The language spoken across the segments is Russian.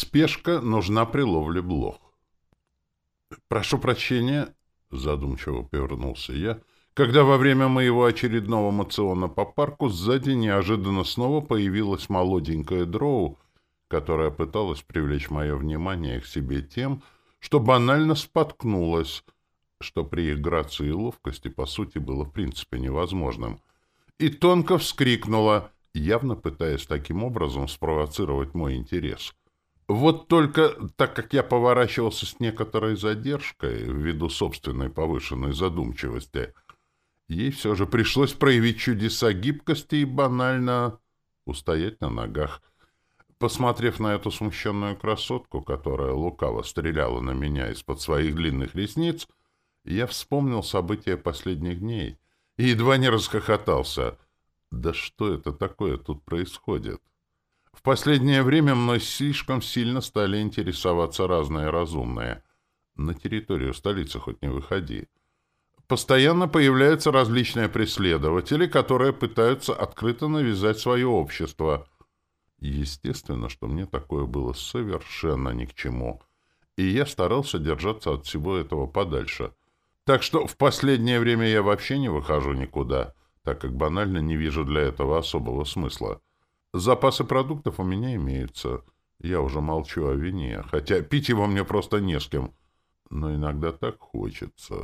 Спешка нужна при ловле блох. «Прошу прощения», — задумчиво повернулся я, когда во время моего очередного мациона по парку сзади неожиданно снова появилась молоденькая дроу, которая пыталась привлечь мое внимание к себе тем, что банально споткнулась, что при их грации и ловкости, по сути, было в принципе невозможным, и тонко вскрикнула, явно пытаясь таким образом спровоцировать мой интерес. Вот только, так как я поворачивался с некоторой задержкой ввиду собственной повышенной задумчивости, ей все же пришлось проявить чудеса гибкости и банально устоять на ногах. Посмотрев на эту смущенную красотку, которая лукаво стреляла на меня из-под своих длинных ресниц, я вспомнил события последних дней и едва не расхохотался. Да что это такое тут происходит? В последнее время мной слишком сильно стали интересоваться разные разумные. На территорию столицы хоть не выходи. Постоянно появляются различные преследователи, которые пытаются открыто навязать свое общество. Естественно, что мне такое было совершенно ни к чему. И я старался держаться от всего этого подальше. Так что в последнее время я вообще не выхожу никуда, так как банально не вижу для этого особого смысла. Запасы продуктов у меня имеются. Я уже молчу о вине, хотя пить его мне просто не с кем. Но иногда так хочется.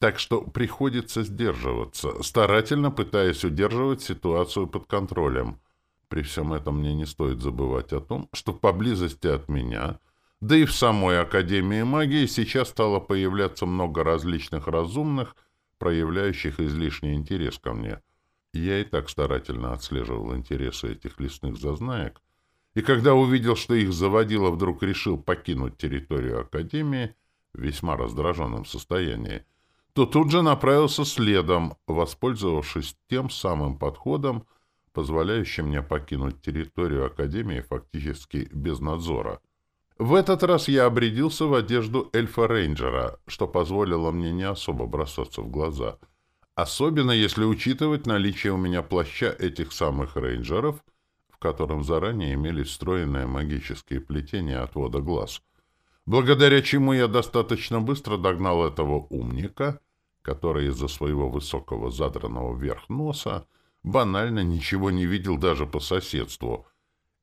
Так что приходится сдерживаться, старательно пытаясь удерживать ситуацию под контролем. При всем этом мне не стоит забывать о том, что поблизости от меня, да и в самой Академии магии сейчас стало появляться много различных разумных, проявляющих излишний интерес ко мне — я и так старательно отслеживал интересы этих лесных зазнаек, и когда увидел, что их заводило вдруг решил покинуть территорию Академии в весьма раздраженном состоянии, то тут же направился следом, воспользовавшись тем самым подходом, позволяющим мне покинуть территорию Академии фактически без надзора. В этот раз я обрядился в одежду эльфа-рейнджера, что позволило мне не особо бросаться в глаза — Особенно если учитывать наличие у меня плаща этих самых рейнджеров, в котором заранее имелись встроенные магические плетения отвода глаз, благодаря чему я достаточно быстро догнал этого умника, который из-за своего высокого задранного вверх носа банально ничего не видел даже по соседству,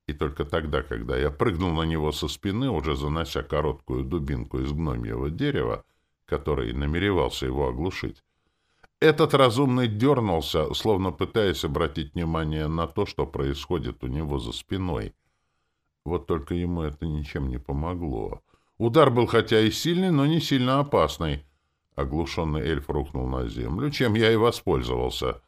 и только тогда, когда я прыгнул на него со спины, уже занося короткую дубинку из гномьего дерева, который намеревался его оглушить, этот разумный дернулся, словно пытаясь обратить внимание на то, что происходит у него за спиной. Вот только ему это ничем не помогло. Удар был хотя и сильный, но не сильно опасный. Оглушенный эльф рухнул на землю, чем я и воспользовался.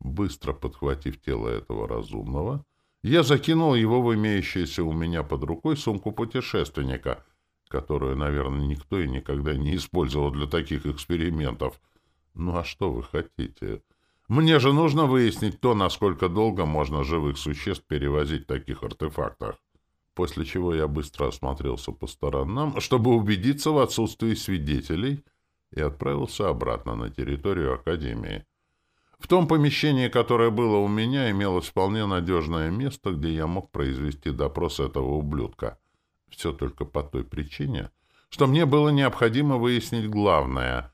Быстро подхватив тело этого разумного, я закинул его в имеющуюся у меня под рукой сумку путешественника, которую, наверное, никто и никогда не использовал для таких экспериментов — ну а что вы хотите? Мне же нужно выяснить то, насколько долго можно живых существ перевозить в таких артефактах. После чего я быстро осмотрелся по сторонам, чтобы убедиться в отсутствии свидетелей, и отправился обратно на территорию Академии. В том помещении, которое было у меня, имелось вполне надежное место, где я мог произвести допрос этого ублюдка. Все только по той причине, что мне было необходимо выяснить главное —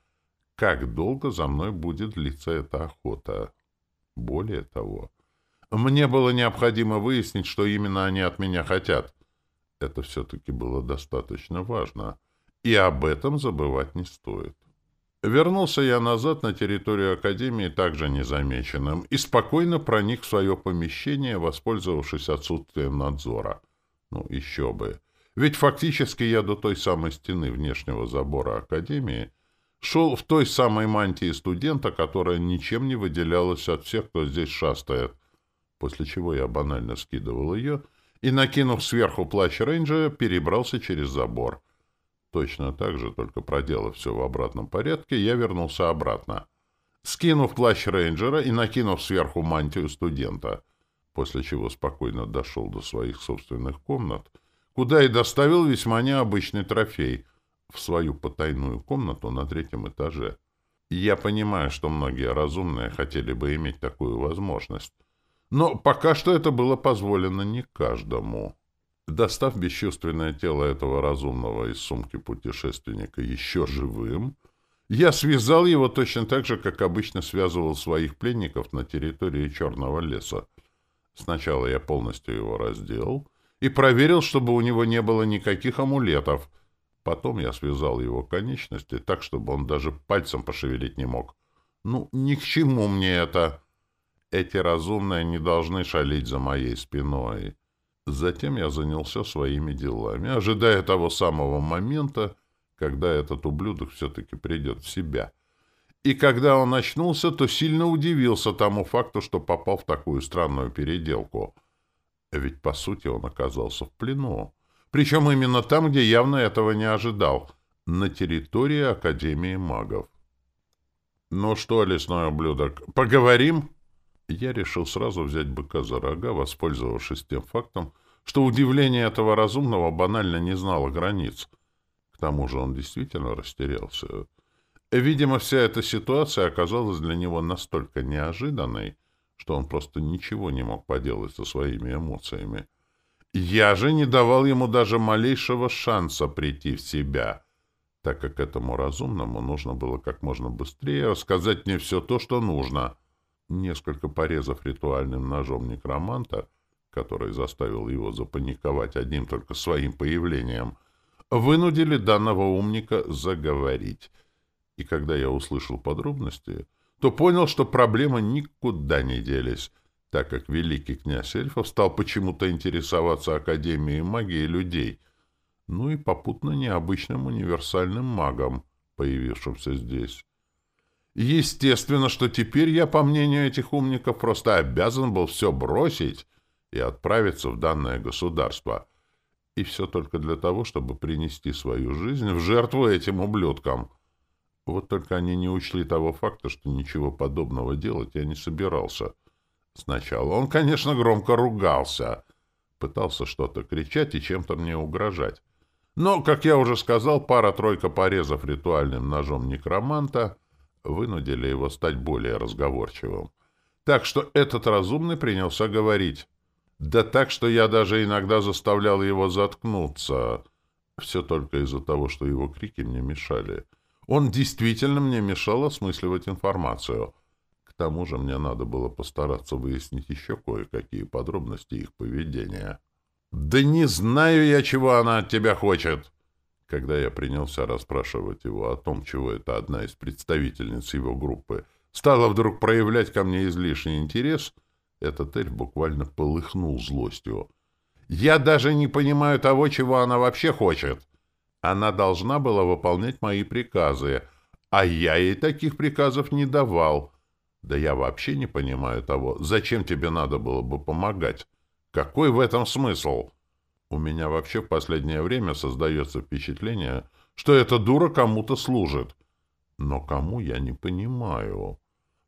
как долго за мной будет длиться эта охота. Более того, мне было необходимо выяснить, что именно они от меня хотят. Это все-таки было достаточно важно, и об этом забывать не стоит. Вернулся я назад на территорию Академии также незамеченным и спокойно проник в свое помещение, воспользовавшись отсутствием надзора. Ну, еще бы. Ведь фактически я до той самой стены внешнего забора Академии шел в той самой мантии студента, которая ничем не выделялась от всех, кто здесь шастает, после чего я банально скидывал ее и, накинув сверху плащ рейнджера, перебрался через забор. Точно так же, только проделав все в обратном порядке, я вернулся обратно. Скинув плащ рейнджера и накинув сверху мантию студента, после чего спокойно дошел до своих собственных комнат, куда и доставил весьма необычный трофей — в свою потайную комнату на третьем этаже. я понимаю, что многие разумные хотели бы иметь такую возможность. Но пока что это было позволено не каждому. Достав бесчувственное тело этого разумного из сумки путешественника еще живым, я связал его точно так же, как обычно связывал своих пленников на территории Черного леса. Сначала я полностью его раздел и проверил, чтобы у него не было никаких амулетов. Потом я связал его конечности так, чтобы он даже пальцем пошевелить не мог. Ну, ни к чему мне это. Эти разумные не должны шалить за моей спиной. Затем я занялся своими делами, ожидая того самого момента, когда этот ублюдок все-таки придет в себя. И когда он очнулся, то сильно удивился тому факту, что попал в такую странную переделку. Ведь, по сути, он оказался в плену. Причем именно там, где явно этого не ожидал, на территории Академии магов. «Ну что, лесной ублюдок, поговорим?» Я решил сразу взять быка за рога, воспользовавшись тем фактом, что удивление этого разумного банально не знало границ. К тому же он действительно растерялся. Видимо, вся эта ситуация оказалась для него настолько неожиданной, что он просто ничего не мог поделать со своими эмоциями. Я же не давал ему даже малейшего шанса прийти в себя, так как этому разумному нужно было как можно быстрее рассказать мне все то, что нужно — Несколько порезов ритуальным ножом некроманта, который заставил его запаниковать одним только своим появлением, вынудили данного умника заговорить. И когда я услышал подробности, то понял, что проблемы никуда не делись, так как великий князь эльфов стал почему-то интересоваться Академией магии людей, ну и попутно необычным универсальным магом, появившимся здесь. Естественно, что теперь я, по мнению этих умников, просто обязан был все бросить и отправиться в данное государство. И все только для того, чтобы принести свою жизнь в жертву этим ублюдкам. Вот только они не учли того факта, что ничего подобного делать я не собирался. Сначала он, конечно, громко ругался, пытался что-то кричать и чем-то мне угрожать. Но, как я уже сказал, пара-тройка порезов ритуальным ножом некроманта — вынудили его стать более разговорчивым. Так что этот разумный принялся говорить. Да так, что я даже иногда заставлял его заткнуться. Все только из-за того, что его крики мне мешали. Он действительно мне мешал осмысливать информацию. Тому же мне надо было постараться выяснить еще кое-какие подробности их поведения. «Да не знаю я, чего она от тебя хочет!» Когда я принялся расспрашивать его о том, чего это одна из представительниц его группы стала вдруг проявлять ко мне излишний интерес, этот эльф буквально полыхнул злостью. «Я даже не понимаю того, чего она вообще хочет. Она должна была выполнять мои приказы, а я ей таких приказов не давал. Да я вообще не понимаю того, зачем тебе надо было бы помогать. Какой в этом смысл?» У меня вообще в последнее время создается впечатление, что эта дура кому-то служит. Но кому, я не понимаю.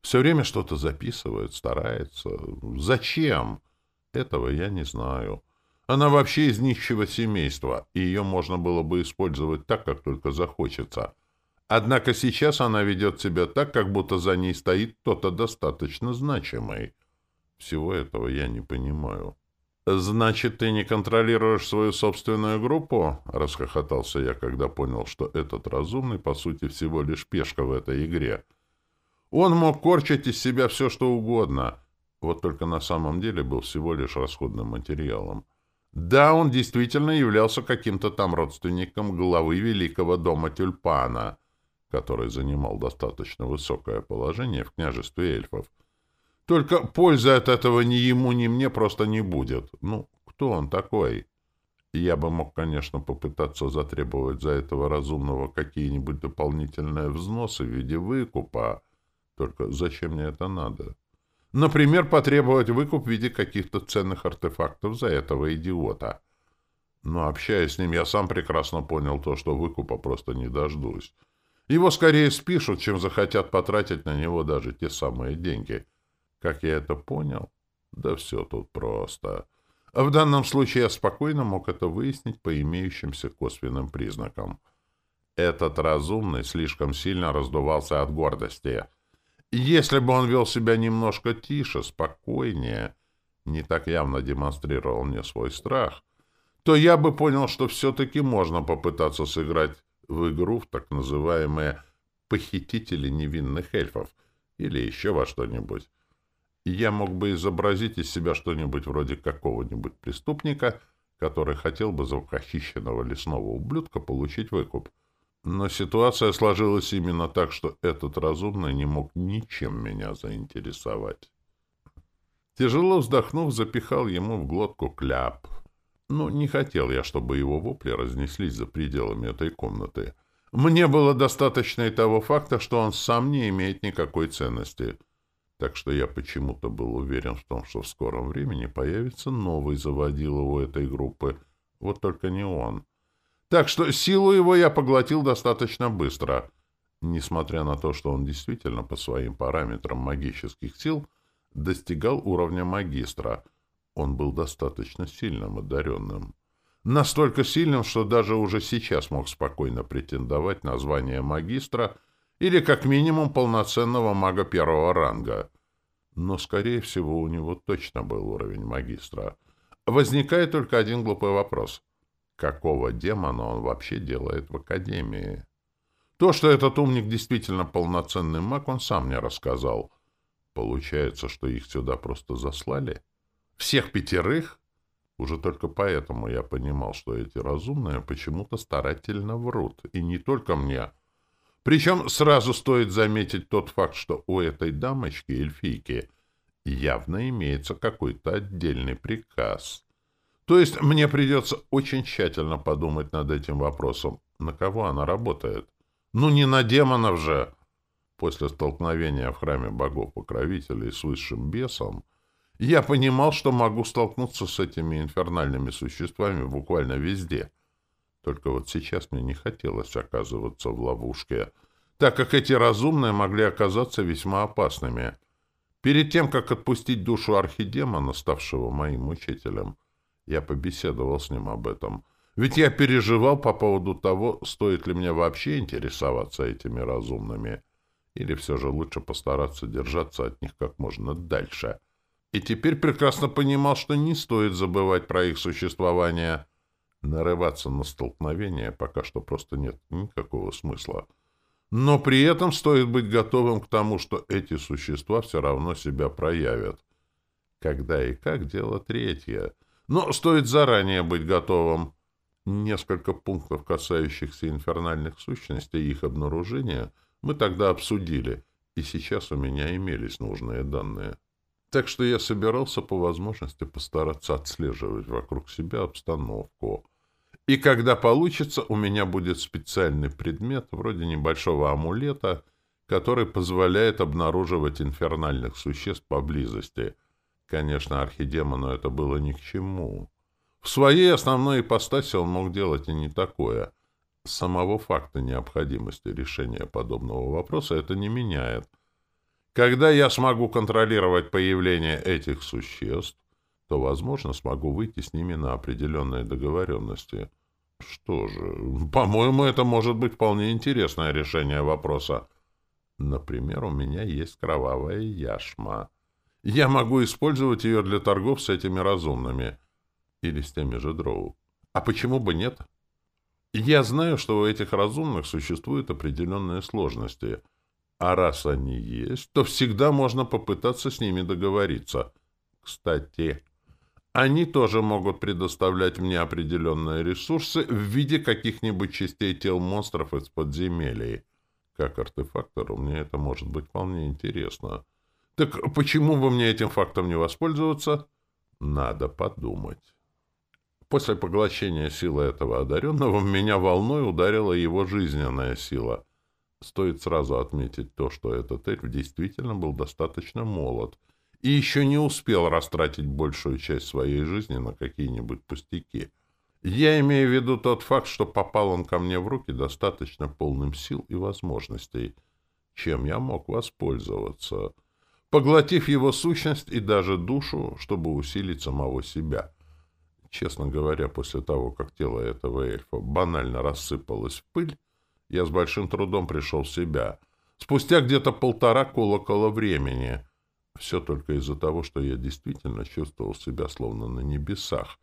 Все время что-то записывает, старается. Зачем? Этого я не знаю. Она вообще из нищего семейства, и ее можно было бы использовать так, как только захочется. Однако сейчас она ведет себя так, как будто за ней стоит кто-то достаточно значимый. Всего этого я не понимаю. «Значит, ты не контролируешь свою собственную группу?» — расхохотался я, когда понял, что этот разумный, по сути, всего лишь пешка в этой игре. Он мог корчить из себя все, что угодно, вот только на самом деле был всего лишь расходным материалом. Да, он действительно являлся каким-то там родственником главы Великого дома Тюльпана, который занимал достаточно высокое положение в княжестве эльфов — только пользы от этого ни ему, ни мне просто не будет. Ну, кто он такой? Я бы мог, конечно, попытаться затребовать за этого разумного какие-нибудь дополнительные взносы в виде выкупа. Только зачем мне это надо? Например, потребовать выкуп в виде каких-то ценных артефактов за этого идиота. Но общаясь с ним, я сам прекрасно понял то, что выкупа просто не дождусь. Его скорее спишут, чем захотят потратить на него даже те самые деньги — как я это понял? Да все тут просто. В данном случае я спокойно мог это выяснить по имеющимся косвенным признакам. Этот разумный слишком сильно раздувался от гордости. Если бы он вел себя немножко тише, спокойнее, не так явно демонстрировал мне свой страх, то я бы понял, что все-таки можно попытаться сыграть в игру в так называемые «похитители невинных эльфов» или еще во что-нибудь. Я мог бы изобразить из себя что-нибудь вроде какого-нибудь преступника, который хотел бы за похищенного лесного ублюдка получить выкуп. Но ситуация сложилась именно так, что этот разумный не мог ничем меня заинтересовать. Тяжело вздохнув, запихал ему в глотку кляп. Ну, не хотел я, чтобы его вопли разнеслись за пределами этой комнаты. Мне было достаточно и того факта, что он сам не имеет никакой ценности. Так что я почему-то был уверен в том, что в скором времени появится новый заводила у этой группы. Вот только не он. Так что силу его я поглотил достаточно быстро. Несмотря на то, что он действительно по своим параметрам магических сил достигал уровня магистра, он был достаточно сильным одаренным. Настолько сильным, что даже уже сейчас мог спокойно претендовать на звание магистра или как минимум полноценного мага первого ранга. Но, скорее всего, у него точно был уровень магистра. Возникает только один глупый вопрос. Какого демона он вообще делает в Академии? То, что этот умник действительно полноценный маг, он сам мне рассказал. Получается, что их сюда просто заслали? Всех пятерых? Уже только поэтому я понимал, что эти разумные почему-то старательно врут. И не только мне. Причем сразу стоит заметить тот факт, что у этой дамочки, эльфийки, явно имеется какой-то отдельный приказ. То есть мне придется очень тщательно подумать над этим вопросом, на кого она работает. Ну не на демонов же! После столкновения в храме богов-покровителей с высшим бесом я понимал, что могу столкнуться с этими инфернальными существами буквально везде. Только вот сейчас мне не хотелось оказываться в ловушке, так как эти разумные могли оказаться весьма опасными. Перед тем, как отпустить душу архидемона, ставшего моим учителем, я побеседовал с ним об этом. Ведь я переживал по поводу того, стоит ли мне вообще интересоваться этими разумными, или все же лучше постараться держаться от них как можно дальше — и теперь прекрасно понимал, что не стоит забывать про их существование. Нарываться на столкновение пока что просто нет никакого смысла. Но при этом стоит быть готовым к тому, что эти существа все равно себя проявят. Когда и как — дело третье. Но стоит заранее быть готовым. Несколько пунктов, касающихся инфернальных сущностей и их обнаружения, мы тогда обсудили, и сейчас у меня имелись нужные данные. Так что я собирался по возможности постараться отслеживать вокруг себя обстановку. И когда получится, у меня будет специальный предмет, вроде небольшого амулета, который позволяет обнаруживать инфернальных существ поблизости. Конечно, архидемону это было ни к чему. В своей основной ипостаси он мог делать и не такое. Самого факта необходимости решения подобного вопроса это не меняет — когда я смогу контролировать появление этих существ, то, возможно, смогу выйти с ними на определенные договоренности. Что же, по-моему, это может быть вполне интересное решение вопроса. Например, у меня есть кровавая яшма. Я могу использовать ее для торгов с этими разумными. Или с теми же дроу. А почему бы нет? Я знаю, что у этих разумных существуют определенные сложности — а раз они есть, то всегда можно попытаться с ними договориться. Кстати, они тоже могут предоставлять мне определенные ресурсы в виде каких-нибудь частей тел монстров из подземелий. Как артефактору мне это может быть вполне интересно. Так почему бы мне этим фактом не воспользоваться? Надо подумать. После поглощения силы этого одаренного меня волной ударила его жизненная сила — Стоит сразу отметить то, что этот эльф действительно был достаточно молод и еще не успел растратить большую часть своей жизни на какие-нибудь пустяки. Я имею в виду тот факт, что попал он ко мне в руки достаточно полным сил и возможностей, чем я мог воспользоваться, поглотив его сущность и даже душу, чтобы усилить самого себя. Честно говоря, после того, как тело этого эльфа банально рассыпалось в пыль, я с большим трудом пришел в себя. Спустя где-то полтора колокола времени. Все только из-за того, что я действительно чувствовал себя словно на небесах.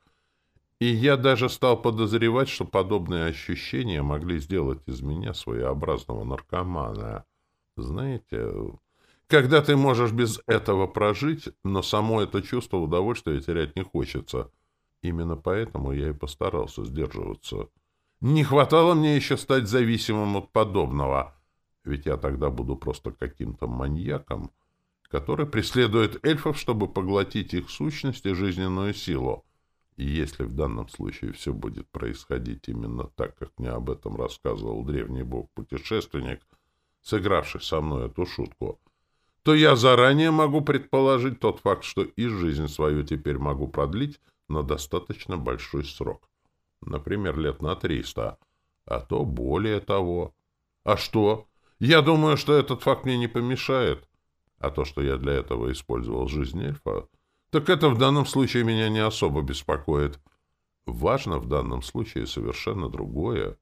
И я даже стал подозревать, что подобные ощущения могли сделать из меня своеобразного наркомана. Знаете, когда ты можешь без этого прожить, но само это чувство удовольствия терять не хочется. Именно поэтому я и постарался сдерживаться. Не хватало мне еще стать зависимым от подобного, ведь я тогда буду просто каким-то маньяком, который преследует эльфов, чтобы поглотить их сущность и жизненную силу. И если в данном случае все будет происходить именно так, как мне об этом рассказывал древний бог-путешественник, сыгравший со мной эту шутку, то я заранее могу предположить тот факт, что и жизнь свою теперь могу продлить на достаточно большой срок. Например, лет на триста, а то более того. А что? Я думаю, что этот факт мне не помешает. А то, что я для этого использовал жизнь эльфа, так это в данном случае меня не особо беспокоит. Важно в данном случае совершенно другое.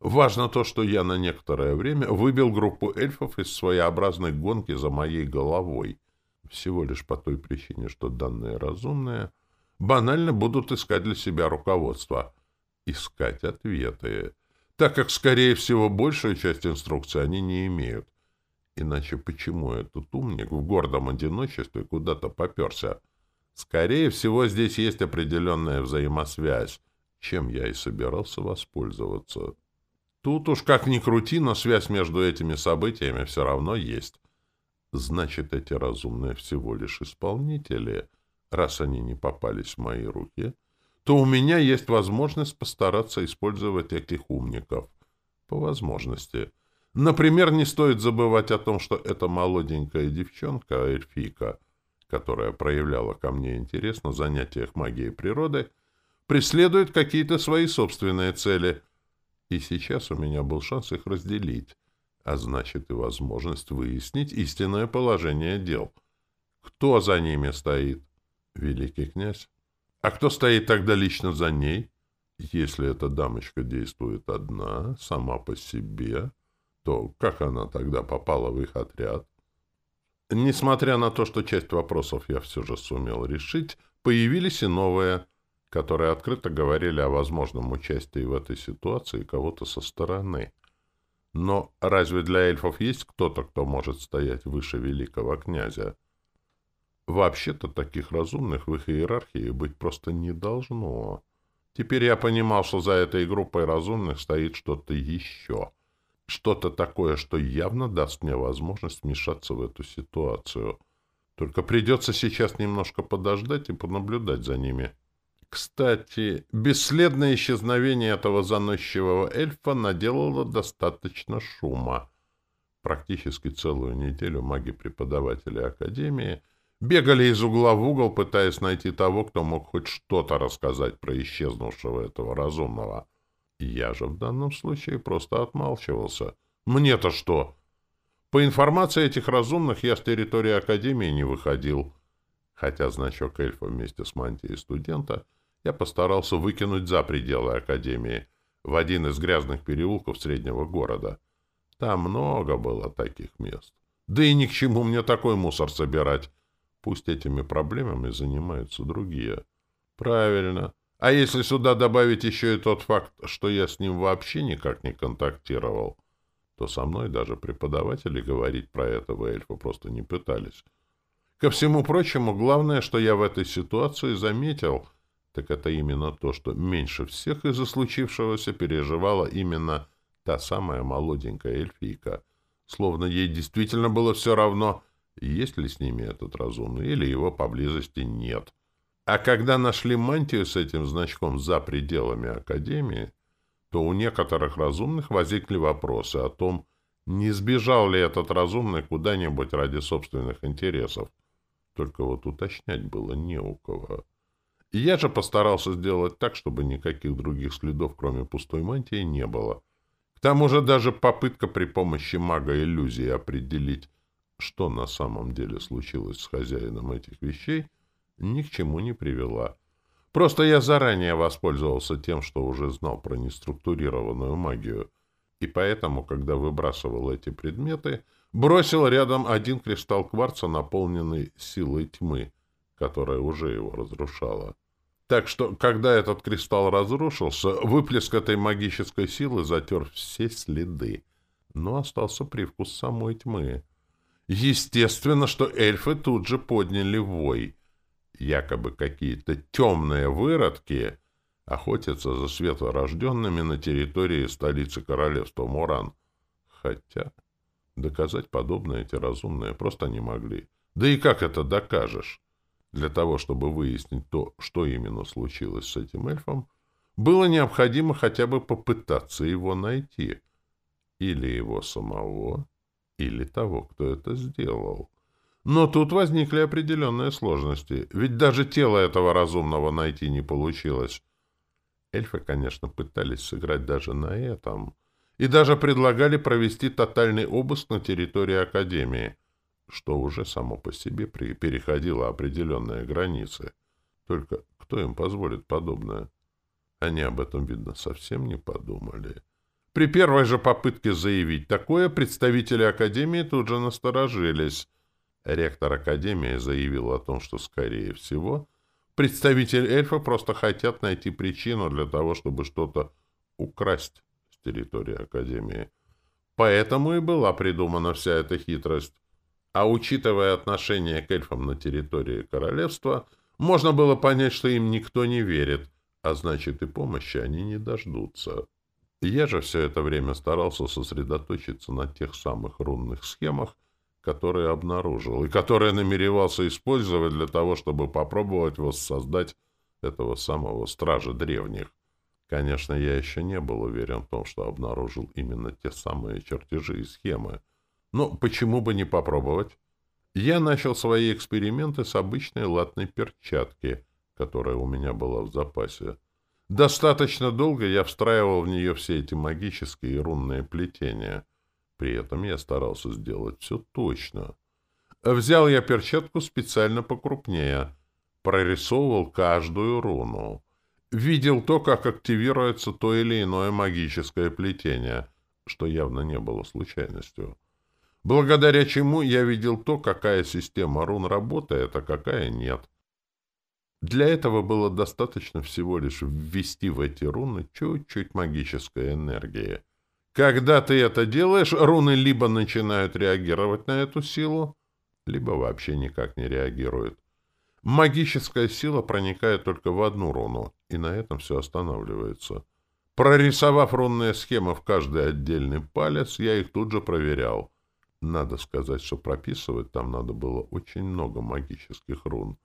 Важно то, что я на некоторое время выбил группу эльфов из своеобразной гонки за моей головой. Всего лишь по той причине, что данные разумные банально будут искать для себя руководство. Искать ответы. Так как, скорее всего, большую часть инструкции они не имеют. Иначе почему этот умник в гордом одиночестве куда-то поперся? Скорее всего, здесь есть определенная взаимосвязь, чем я и собирался воспользоваться. Тут уж как ни крути, но связь между этими событиями все равно есть. Значит, эти разумные всего лишь исполнители. Раз они не попались в мои руки, то у меня есть возможность постараться использовать этих умников. По возможности. Например, не стоит забывать о том, что эта молоденькая девчонка, эльфийка, которая проявляла ко мне интерес на занятиях магией природы, преследует какие-то свои собственные цели. И сейчас у меня был шанс их разделить, а значит и возможность выяснить истинное положение дел. Кто за ними стоит? Великий князь? А кто стоит тогда лично за ней? Если эта дамочка действует одна, сама по себе то как она тогда попала в их отряд? Несмотря на то, что часть вопросов я все же сумел решить, появились и новые, которые открыто говорили о возможном участии в этой ситуации кого-то со стороны. Но разве для эльфов есть кто-то, кто может стоять выше великого князя? Вообще-то таких разумных в их иерархии быть просто не должно. Теперь я понимал, что за этой группой разумных стоит что-то еще — что-то такое, что явно даст мне возможность вмешаться в эту ситуацию. Только придется сейчас немножко подождать и понаблюдать за ними. Кстати, бесследное исчезновение этого заносчивого эльфа наделало достаточно шума. Практически целую неделю маги-преподаватели Академии бегали из угла в угол, пытаясь найти того, кто мог хоть что-то рассказать про исчезнувшего этого разумного. Я же в данном случае просто отмалчивался. Мне-то что? По информации этих разумных, я с территории Академии не выходил. Хотя значок эльфа вместе с мантией студента я постарался выкинуть за пределы Академии, в один из грязных переулков среднего города. Там много было таких мест. Да и ни к чему мне такой мусор собирать. Пусть этими проблемами занимаются другие. Правильно. А если сюда добавить еще и тот факт, что я с ним вообще никак не контактировал, то со мной даже преподаватели говорить про этого эльфа просто не пытались. Ко всему прочему, главное, что я в этой ситуации заметил, так это именно то, что меньше всех из-за случившегося переживала именно та самая молоденькая эльфийка, словно ей действительно было все равно, есть ли с ними этот разумный или его поблизости нет. А когда нашли мантию с этим значком за пределами Академии, то у некоторых разумных возникли вопросы о том, не сбежал ли этот разумный куда-нибудь ради собственных интересов. Только вот уточнять было не у кого. И я же постарался сделать так, чтобы никаких других следов, кроме пустой мантии, не было. К тому же даже попытка при помощи мага иллюзии определить, что на самом деле случилось с хозяином этих вещей, ни к чему не привела. Просто я заранее воспользовался тем, что уже знал про неструктурированную магию, и поэтому, когда выбрасывал эти предметы, бросил рядом один кристалл кварца, наполненный силой тьмы, которая уже его разрушала. Так что, когда этот кристалл разрушился, выплеск этой магической силы затер все следы. Но остался привкус самой тьмы. Естественно, что эльфы тут же подняли вой. Якобы какие-то темные выродки охотятся за светлорожденными на территории столицы королевства Муран. Хотя доказать подобное эти разумные просто не могли. Да и как это докажешь? Для того, чтобы выяснить то, что именно случилось с этим эльфом, было необходимо хотя бы попытаться его найти. Или его самого, или того, кто это сделал. Но тут возникли определенные сложности, ведь даже тело этого разумного найти не получилось. Эльфы, конечно, пытались сыграть даже на этом, и даже предлагали провести тотальный обыск на территории Академии — что уже само по себе переходило определенные границы. Только кто им позволит подобное? Они об этом, видно, совсем не подумали. При первой же попытке заявить такое, представители Академии тут же насторожились. Ректор Академии заявил о том, что, скорее всего, представители эльфа просто хотят найти причину для того, чтобы что-то украсть с территории Академии. Поэтому и была придумана вся эта хитрость. А учитывая отношение к эльфам на территории королевства, можно было понять, что им никто не верит, а значит и помощи они не дождутся. Я же все это время старался сосредоточиться на тех самых рунных схемах, которые обнаружил, и которые намеревался использовать для того, чтобы попробовать воссоздать этого самого Стража Древних. Конечно, я еще не был уверен в том, что обнаружил именно те самые чертежи и схемы, но почему бы не попробовать? Я начал свои эксперименты с обычной латной перчатки, которая у меня была в запасе. Достаточно долго я встраивал в нее все эти магические и рунные плетения. При этом я старался сделать все точно. Взял я перчатку специально покрупнее, прорисовывал каждую руну. Видел то, как активируется то или иное магическое плетение, что явно не было случайностью благодаря чему я видел то, какая система рун работает, а какая нет. Для этого было достаточно всего лишь ввести в эти руны чуть-чуть магической энергии. Когда ты это делаешь, руны либо начинают реагировать на эту силу, либо вообще никак не реагируют. Магическая сила проникает только в одну руну, и на этом все останавливается. Прорисовав рунные схемы в каждый отдельный палец, я их тут же проверял — надо сказать, что прописывать там надо было очень много магических рун.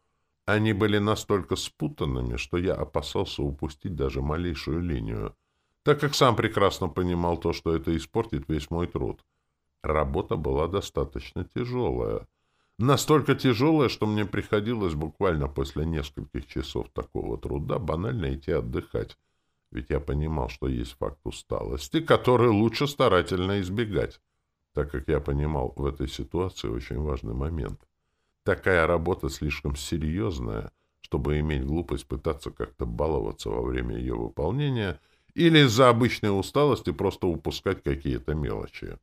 Они были настолько спутанными, что я опасался упустить даже малейшую линию, так как сам прекрасно понимал то, что это испортит весь мой труд. Работа была достаточно тяжелая. Настолько тяжелая, что мне приходилось буквально после нескольких часов такого труда банально идти отдыхать, ведь я понимал, что есть факт усталости, который лучше старательно избегать так как я понимал в этой ситуации очень важный момент. Такая работа слишком серьезная, чтобы иметь глупость пытаться как-то баловаться во время ее выполнения или из-за обычной усталости просто упускать какие-то мелочи.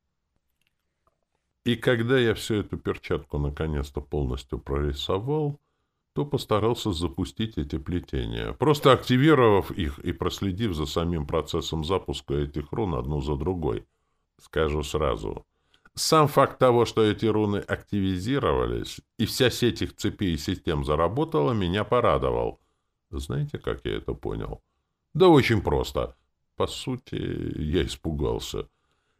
И когда я всю эту перчатку наконец-то полностью прорисовал, то постарался запустить эти плетения, просто активировав их и проследив за самим процессом запуска этих рун одну за другой. Скажу сразу — сам факт того, что эти руны активизировались, и вся сеть их цепей и систем заработала, меня порадовал. Знаете, как я это понял? Да очень просто. По сути, я испугался.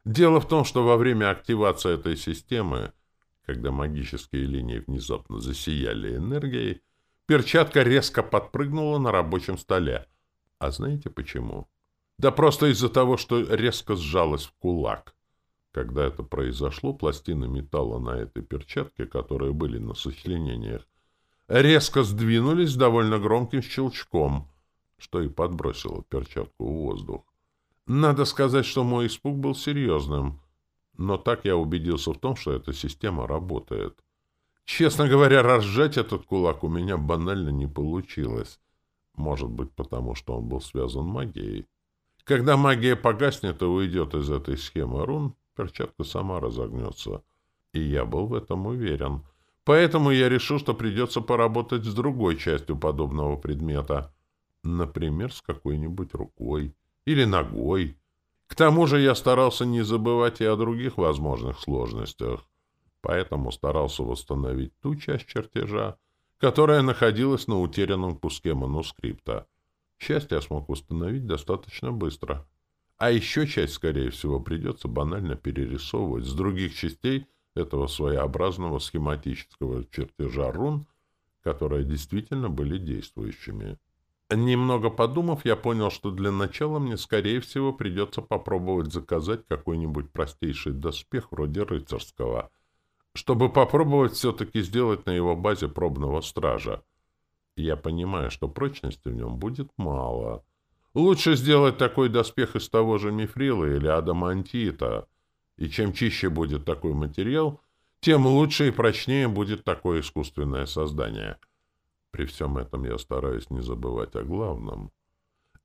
Дело в том, что во время активации этой системы, когда магические линии внезапно засияли энергией, перчатка резко подпрыгнула на рабочем столе. А знаете почему? Да просто из-за того, что резко сжалась в кулак. Когда это произошло, пластины металла на этой перчатке, которые были на сочленениях, резко сдвинулись довольно громким щелчком, что и подбросило перчатку в воздух. Надо сказать, что мой испуг был серьезным, но так я убедился в том, что эта система работает. Честно говоря, разжать этот кулак у меня банально не получилось. Может быть, потому что он был связан магией. Когда магия погаснет и уйдет из этой схемы рун, перчатка сама разогнется. И я был в этом уверен. Поэтому я решил, что придется поработать с другой частью подобного предмета. Например, с какой-нибудь рукой или ногой. К тому же я старался не забывать и о других возможных сложностях, поэтому старался восстановить ту часть чертежа, которая находилась на утерянном куске манускрипта. Часть я смог восстановить достаточно быстро. А еще часть, скорее всего, придется банально перерисовывать с других частей этого своеобразного схематического чертежа рун, которые действительно были действующими. Немного подумав, я понял, что для начала мне, скорее всего, придется попробовать заказать какой-нибудь простейший доспех вроде рыцарского, чтобы попробовать все-таки сделать на его базе пробного стража. Я понимаю, что прочности в нем будет мало. Лучше сделать такой доспех из того же мифрила или адамантита, и чем чище будет такой материал, тем лучше и прочнее будет такое искусственное создание — при всем этом я стараюсь не забывать о главном.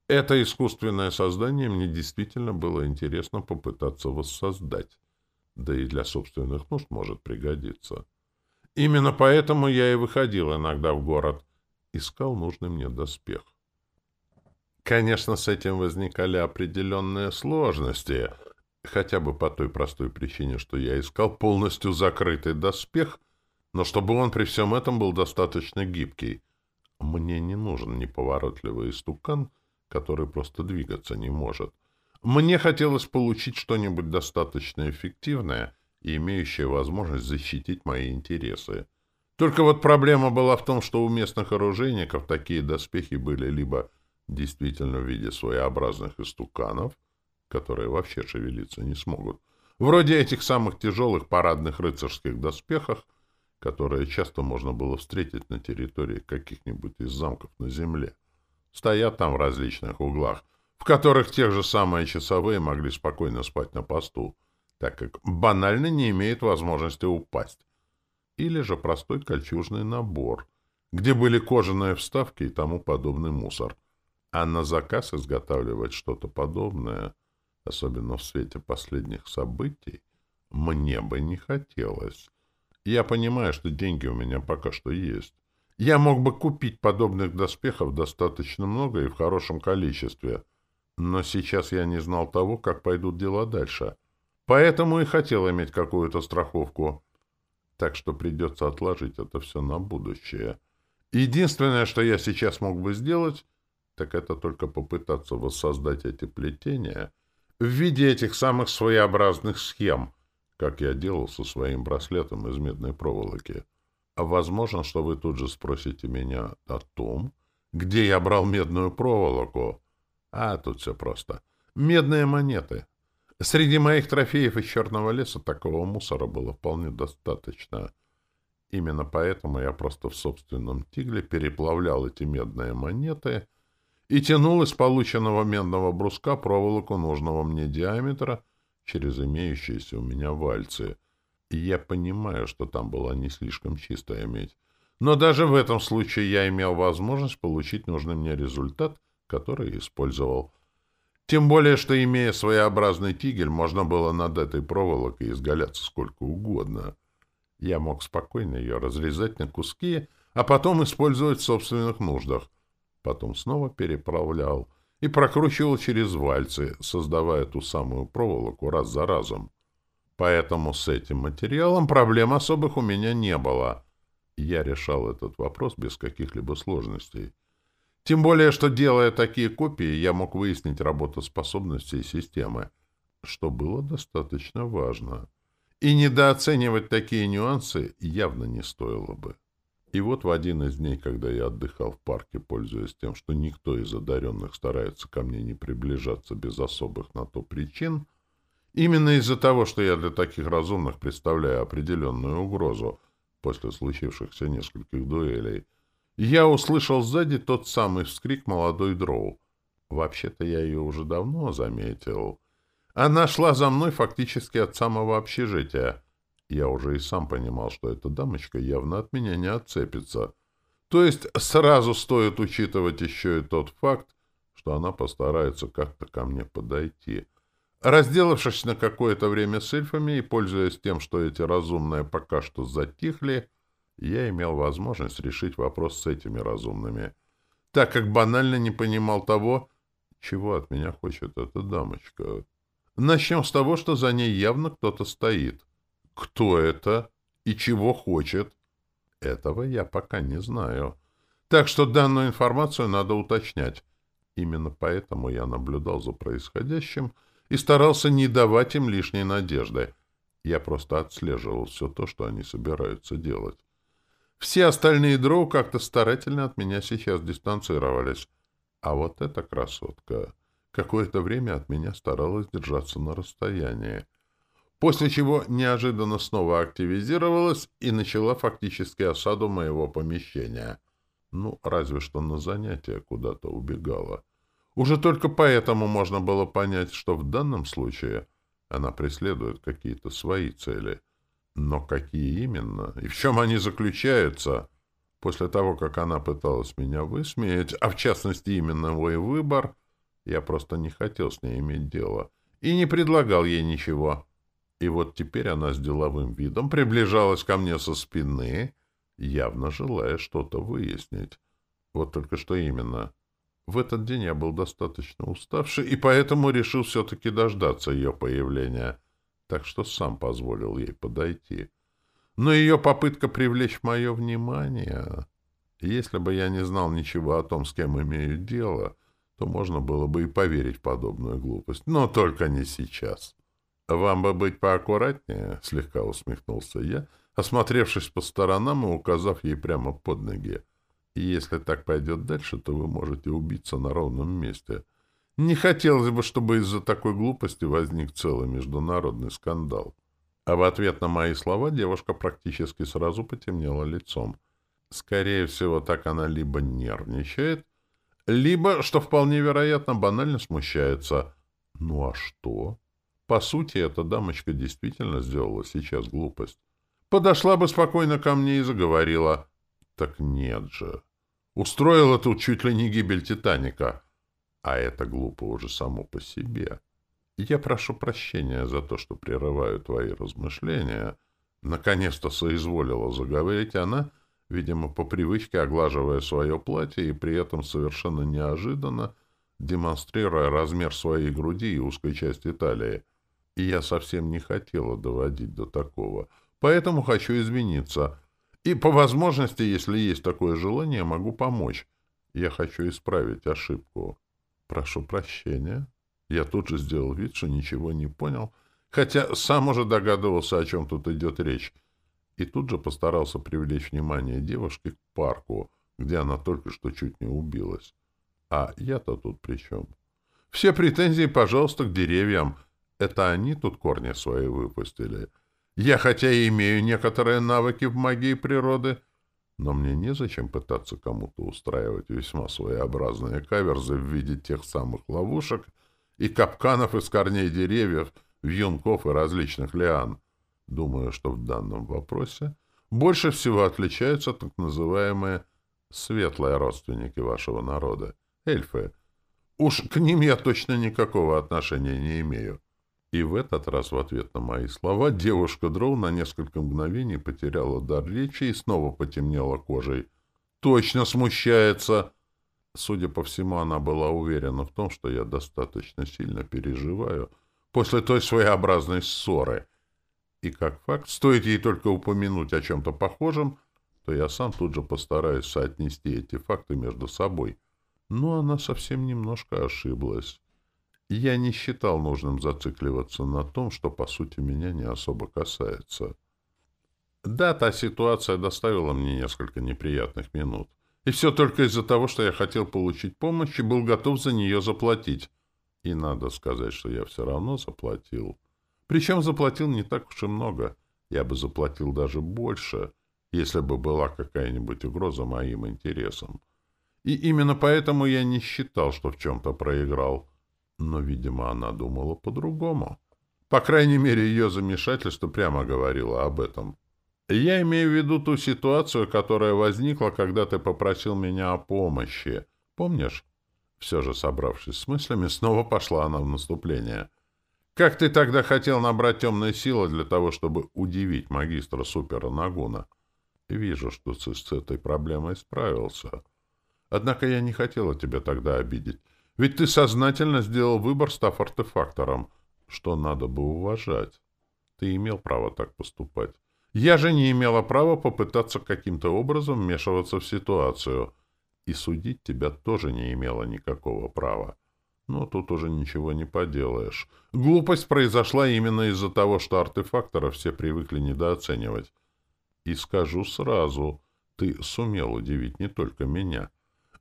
Это искусственное создание мне действительно было интересно попытаться воссоздать. Да и для собственных нужд может пригодиться. Именно поэтому я и выходил иногда в город. Искал нужный мне доспех. Конечно, с этим возникали определенные сложности, хотя бы по той простой причине, что я искал полностью закрытый доспех, но чтобы он при всем этом был достаточно гибкий. Мне не нужен неповоротливый истукан, который просто двигаться не может. Мне хотелось получить что-нибудь достаточно эффективное и имеющее возможность защитить мои интересы. Только вот проблема была в том, что у местных оружейников такие доспехи были либо действительно в виде своеобразных истуканов, которые вообще шевелиться не смогут, вроде этих самых тяжелых парадных рыцарских доспехов, которые часто можно было встретить на территории каких-нибудь из замков на земле. Стоят там в различных углах, в которых тех же самые часовые могли спокойно спать на посту, так как банально не имеют возможности упасть. Или же простой кольчужный набор, где были кожаные вставки и тому подобный мусор. А на заказ изготавливать что-то подобное, особенно в свете последних событий, мне бы не хотелось. Я понимаю, что деньги у меня пока что есть. Я мог бы купить подобных доспехов достаточно много и в хорошем количестве. Но сейчас я не знал того, как пойдут дела дальше. Поэтому и хотел иметь какую-то страховку. Так что придется отложить это все на будущее. Единственное, что я сейчас мог бы сделать, так это только попытаться воссоздать эти плетения в виде этих самых своеобразных схем — как я делал со своим браслетом из медной проволоки. А возможно, что вы тут же спросите меня о том, где я брал медную проволоку. А тут все просто. Медные монеты. Среди моих трофеев из черного леса такого мусора было вполне достаточно. Именно поэтому я просто в собственном тигле переплавлял эти медные монеты и тянул из полученного медного бруска проволоку нужного мне диаметра — через имеющиеся у меня вальцы. И я понимаю, что там была не слишком чистая медь. Но даже в этом случае я имел возможность получить нужный мне результат, который использовал. Тем более, что, имея своеобразный тигель, можно было над этой проволокой изгаляться сколько угодно. Я мог спокойно ее разрезать на куски, а потом использовать в собственных нуждах. Потом снова переправлял — и прокручивал через вальцы, создавая ту самую проволоку раз за разом. Поэтому с этим материалом проблем особых у меня не было. Я решал этот вопрос без каких-либо сложностей. Тем более, что, делая такие копии, я мог выяснить работоспособности системы, что было достаточно важно. И недооценивать такие нюансы явно не стоило бы. И вот в один из дней, когда я отдыхал в парке, пользуясь тем, что никто из одаренных старается ко мне не приближаться без особых на то причин, именно из-за того, что я для таких разумных представляю определенную угрозу после случившихся нескольких дуэлей, я услышал сзади тот самый вскрик молодой дроу. Вообще-то я ее уже давно заметил. Она шла за мной фактически от самого общежития — я уже и сам понимал, что эта дамочка явно от меня не отцепится. То есть сразу стоит учитывать еще и тот факт, что она постарается как-то ко мне подойти. Разделавшись на какое-то время с эльфами и пользуясь тем, что эти разумные пока что затихли, я имел возможность решить вопрос с этими разумными. так как банально не понимал того, чего от меня хочет эта дамочка. Начнем с того, что за ней явно кто-то стоит. Кто это и чего хочет? Этого я пока не знаю. Так что данную информацию надо уточнять. Именно поэтому я наблюдал за происходящим и старался не давать им лишней надежды. Я просто отслеживал все то, что они собираются делать. Все остальные дроу как-то старательно от меня сейчас дистанцировались. А вот эта красотка какое-то время от меня старалась держаться на расстоянии. После чего неожиданно снова активизировалась и начала фактически осаду моего помещения. Ну, разве что на занятия куда-то убегала. Уже только поэтому можно было понять, что в данном случае она преследует какие-то свои цели. Но какие именно? И в чем они заключаются? После того, как она пыталась меня высмеять, а в частности именно мой выбор, я просто не хотел с ней иметь дело и не предлагал ей ничего. И вот теперь она с деловым видом приближалась ко мне со спины, явно желая что-то выяснить. Вот только что именно. В этот день я был достаточно уставший, и поэтому решил все-таки дождаться ее появления, так что сам позволил ей подойти. Но ее попытка привлечь мое внимание... Если бы я не знал ничего о том, с кем имею дело, то можно было бы и поверить в подобную глупость. Но только не сейчас. «Вам бы быть поаккуратнее», — слегка усмехнулся я, осмотревшись по сторонам и указав ей прямо под ноги. И если так пойдет дальше, то вы можете убиться на ровном месте. Не хотелось бы, чтобы из-за такой глупости возник целый международный скандал. А в ответ на мои слова девушка практически сразу потемнела лицом. Скорее всего, так она либо нервничает, либо, что вполне вероятно, банально смущается. Ну а что? По сути, эта дамочка действительно сделала сейчас глупость. Подошла бы спокойно ко мне и заговорила. Так нет же. Устроила тут чуть ли не гибель Титаника. А это глупо уже само по себе. Я прошу прощения за то, что прерываю твои размышления. Наконец-то соизволила заговорить она, видимо, по привычке оглаживая свое платье и при этом совершенно неожиданно демонстрируя размер своей груди и узкой части талии. И я совсем не хотела доводить до такого. Поэтому хочу извиниться. И по возможности, если есть такое желание, могу помочь. Я хочу исправить ошибку. Прошу прощения. Я тут же сделал вид, что ничего не понял, хотя сам уже догадывался, о чем тут идет речь. И тут же постарался привлечь внимание девушки к парку, где она только что чуть не убилась. А я-то тут при чем? Все претензии, пожалуйста, к деревьям. Это они тут корни свои выпустили. Я хотя и имею некоторые навыки в магии природы, но мне незачем пытаться кому-то устраивать весьма своеобразные каверзы в виде тех самых ловушек и капканов из корней деревьев, вьюнков и различных лиан. Думаю, что в данном вопросе больше всего отличаются так называемые светлые родственники вашего народа, эльфы. Уж к ним я точно никакого отношения не имею. И в этот раз в ответ на мои слова девушка Дроу на несколько мгновений потеряла дар речи и снова потемнела кожей. «Точно смущается!» Судя по всему, она была уверена в том, что я достаточно сильно переживаю после той своеобразной ссоры. И как факт, стоит ей только упомянуть о чем-то похожем, то я сам тут же постараюсь соотнести эти факты между собой. Но она совсем немножко ошиблась. Я не считал нужным зацикливаться на том, что, по сути, меня не особо касается. Да, та ситуация доставила мне несколько неприятных минут. И все только из-за того, что я хотел получить помощь и был готов за нее заплатить. И надо сказать, что я все равно заплатил. Причем заплатил не так уж и много. Я бы заплатил даже больше, если бы была какая-нибудь угроза моим интересам. И именно поэтому я не считал, что в чем-то проиграл. Но, видимо, она думала по-другому. По крайней мере, ее замешательство прямо говорило об этом. Я имею в виду ту ситуацию, которая возникла, когда ты попросил меня о помощи. Помнишь? Все же, собравшись с мыслями, снова пошла она в наступление. Как ты тогда хотел набрать темные силы для того, чтобы удивить магистра Супера Нагуна? Вижу, что ты с этой проблемой справился. Однако я не хотела тебя тогда обидеть. Ведь ты сознательно сделал выбор, став артефактором, что надо бы уважать. Ты имел право так поступать. Я же не имела права попытаться каким-то образом вмешиваться в ситуацию. И судить тебя тоже не имела никакого права. Но тут уже ничего не поделаешь. Глупость произошла именно из-за того, что артефакторов все привыкли недооценивать. И скажу сразу, ты сумел удивить не только меня.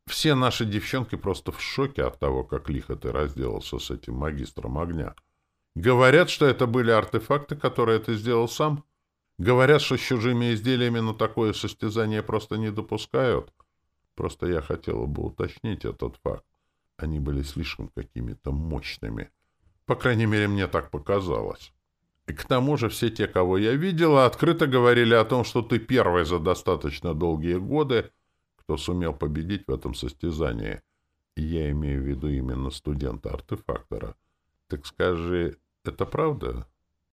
Все наши девчонки просто в шоке от того, как лихо ты разделался с этим магистром огня. Говорят, что это были артефакты, которые ты сделал сам. Говорят, что с чужими изделиями на такое состязание просто не допускают. Просто я хотела бы уточнить этот факт. Они были слишком какими-то мощными. По крайней мере, мне так показалось. И к тому же все те, кого я видела, открыто говорили о том, что ты первый за достаточно долгие годы, кто сумел победить в этом состязании. Я имею в виду именно студента-артефактора. Так скажи, это правда?